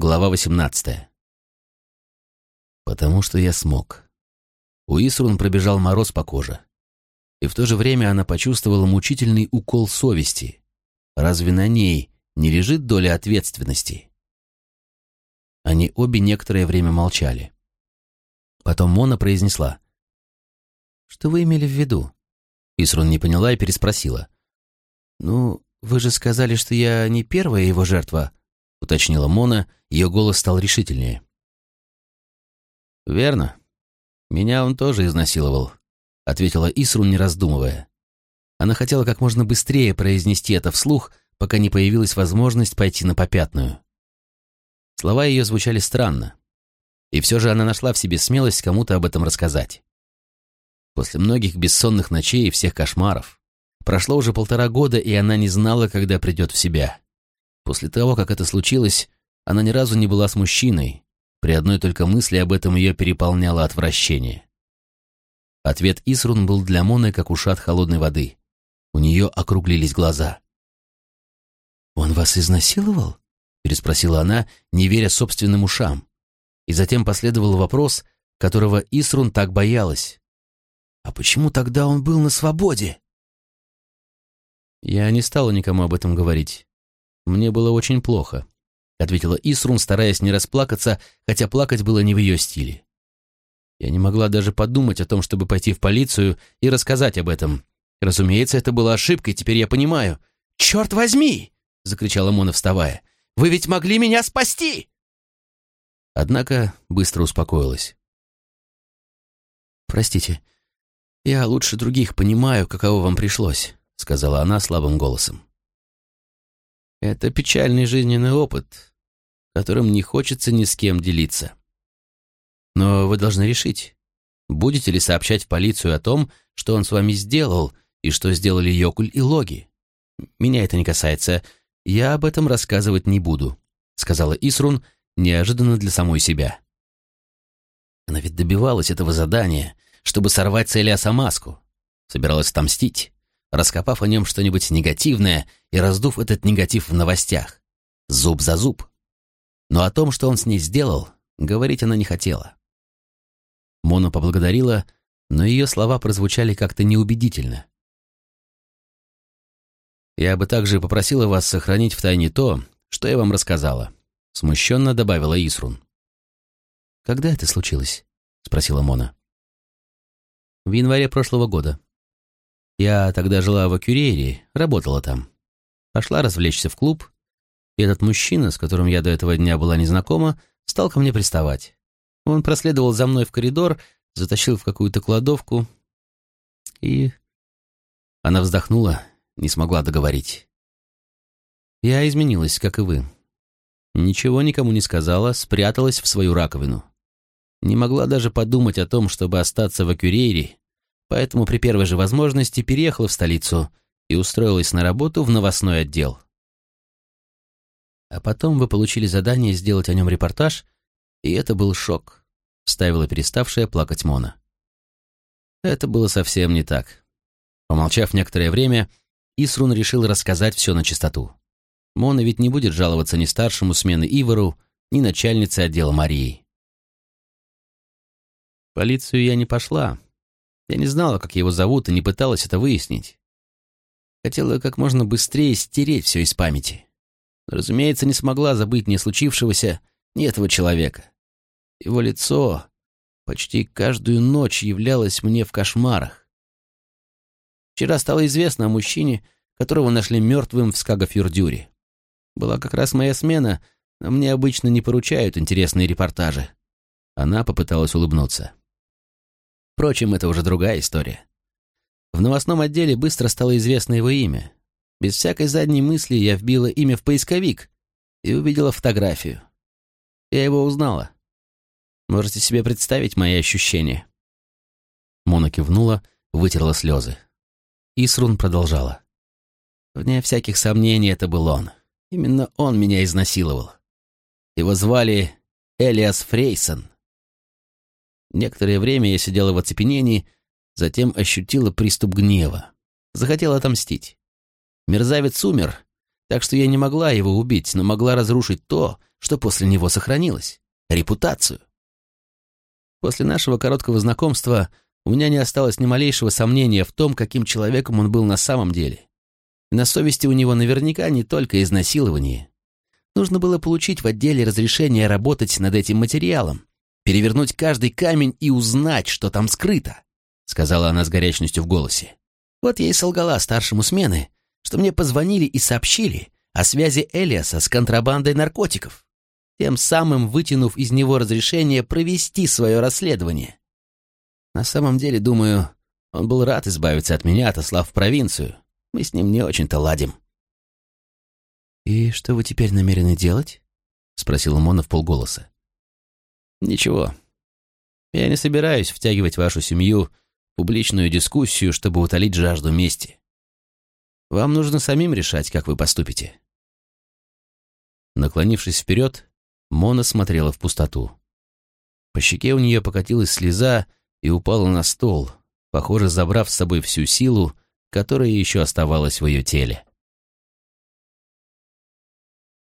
Глава 18. Потому что я смог. У Исрун пробежал мороз по коже. И в то же время она почувствовала мучительный укол совести. Разве на ней не лежит доля ответственности? Они обе некоторое время молчали. Потом Мона произнесла. «Что вы имели в виду?» Исрун не поняла и переспросила. «Ну, вы же сказали, что я не первая его жертва», — уточнила Мона, ее голос стал решительнее. «Верно. Меня он тоже изнасиловал», — ответила Исрун, не раздумывая. Она хотела как можно быстрее произнести это вслух, пока не появилась возможность пойти на попятную. Слова ее звучали странно, и все же она нашла в себе смелость кому-то об этом рассказать. После многих бессонных ночей и всех кошмаров прошло уже полтора года, и она не знала, когда придет в себя. После того, как это случилось, она ни разу не была с мужчиной. При одной только мысли об этом ее переполняло отвращение. Ответ Исрун был для Моны как ушат холодной воды. У нее округлились глаза. «Он вас изнасиловал?» — переспросила она, не веря собственным ушам. И затем последовал вопрос, которого Исрун так боялась. «А почему тогда он был на свободе?» Я не стала никому об этом говорить. «Мне было очень плохо», — ответила Исрун, стараясь не расплакаться, хотя плакать было не в ее стиле. Я не могла даже подумать о том, чтобы пойти в полицию и рассказать об этом. Разумеется, это была ошибкой, теперь я понимаю. «Черт возьми!» — закричала Мона, вставая. «Вы ведь могли меня спасти!» Однако быстро успокоилась. «Простите, я лучше других понимаю, каково вам пришлось», — сказала она слабым голосом. Это печальный жизненный опыт, которым не хочется ни с кем делиться. Но вы должны решить, будете ли сообщать в полицию о том, что он с вами сделал, и что сделали Йокуль и Логи. Меня это не касается, я об этом рассказывать не буду», — сказала Исрун неожиданно для самой себя. Она ведь добивалась этого задания, чтобы сорвать Целиаса маску, собиралась отомстить раскопав о нем что-нибудь негативное и раздув этот негатив в новостях. Зуб за зуб. Но о том, что он с ней сделал, говорить она не хотела. Мона поблагодарила, но ее слова прозвучали как-то неубедительно. «Я бы также попросила вас сохранить в тайне то, что я вам рассказала», — смущенно добавила Исрун. «Когда это случилось?» — спросила Мона. «В январе прошлого года», я тогда жила в Акюрейре, работала там. Пошла развлечься в клуб, и этот мужчина, с которым я до этого дня была незнакома, стал ко мне приставать. Он проследовал за мной в коридор, затащил в какую-то кладовку, и... Она вздохнула, не смогла договорить. Я изменилась, как и вы. Ничего никому не сказала, спряталась в свою раковину. Не могла даже подумать о том, чтобы остаться в Акюрейре поэтому при первой же возможности переехала в столицу и устроилась на работу в новостной отдел. А потом вы получили задание сделать о нем репортаж, и это был шок, вставила переставшая плакать Мона. Это было совсем не так. Помолчав некоторое время, Исрун решил рассказать все на чистоту. Мона ведь не будет жаловаться ни старшему смены Ивору, ни начальнице отдела Марии. Полицию я не пошла, я не знала, как его зовут, и не пыталась это выяснить. Хотела как можно быстрее стереть все из памяти. Но, разумеется, не смогла забыть ни случившегося, ни этого человека. Его лицо почти каждую ночь являлось мне в кошмарах. Вчера стало известно о мужчине, которого нашли мертвым в Скагафюрдюре. Была как раз моя смена, но мне обычно не поручают интересные репортажи. Она попыталась улыбнуться. Впрочем, это уже другая история. В новостном отделе быстро стало известно его имя. Без всякой задней мысли я вбила имя в поисковик и увидела фотографию. Я его узнала. Можете себе представить мои ощущения?» Мона кивнула, вытерла слезы. Исрун продолжала. Вне всяких сомнений, это был он. Именно он меня изнасиловал. Его звали Элиас Фрейсон. Некоторое время я сидела в оцепенении, затем ощутила приступ гнева. Захотела отомстить. Мерзавец умер, так что я не могла его убить, но могла разрушить то, что после него сохранилось — репутацию. После нашего короткого знакомства у меня не осталось ни малейшего сомнения в том, каким человеком он был на самом деле. И на совести у него наверняка не только изнасилование. Нужно было получить в отделе разрешение работать над этим материалом, перевернуть каждый камень и узнать, что там скрыто, сказала она с горячностью в голосе. Вот я и солгала старшему смены, что мне позвонили и сообщили о связи Элиаса с контрабандой наркотиков, тем самым вытянув из него разрешение провести свое расследование. На самом деле, думаю, он был рад избавиться от меня, отослав в провинцию. Мы с ним не очень-то ладим. «И что вы теперь намерены делать?» — спросила Мона в полголоса. «Ничего. Я не собираюсь втягивать вашу семью в публичную дискуссию, чтобы утолить жажду мести. Вам нужно самим решать, как вы поступите». Наклонившись вперед, Мона смотрела в пустоту. По щеке у нее покатилась слеза и упала на стол, похоже, забрав с собой всю силу, которая еще оставалась в ее теле.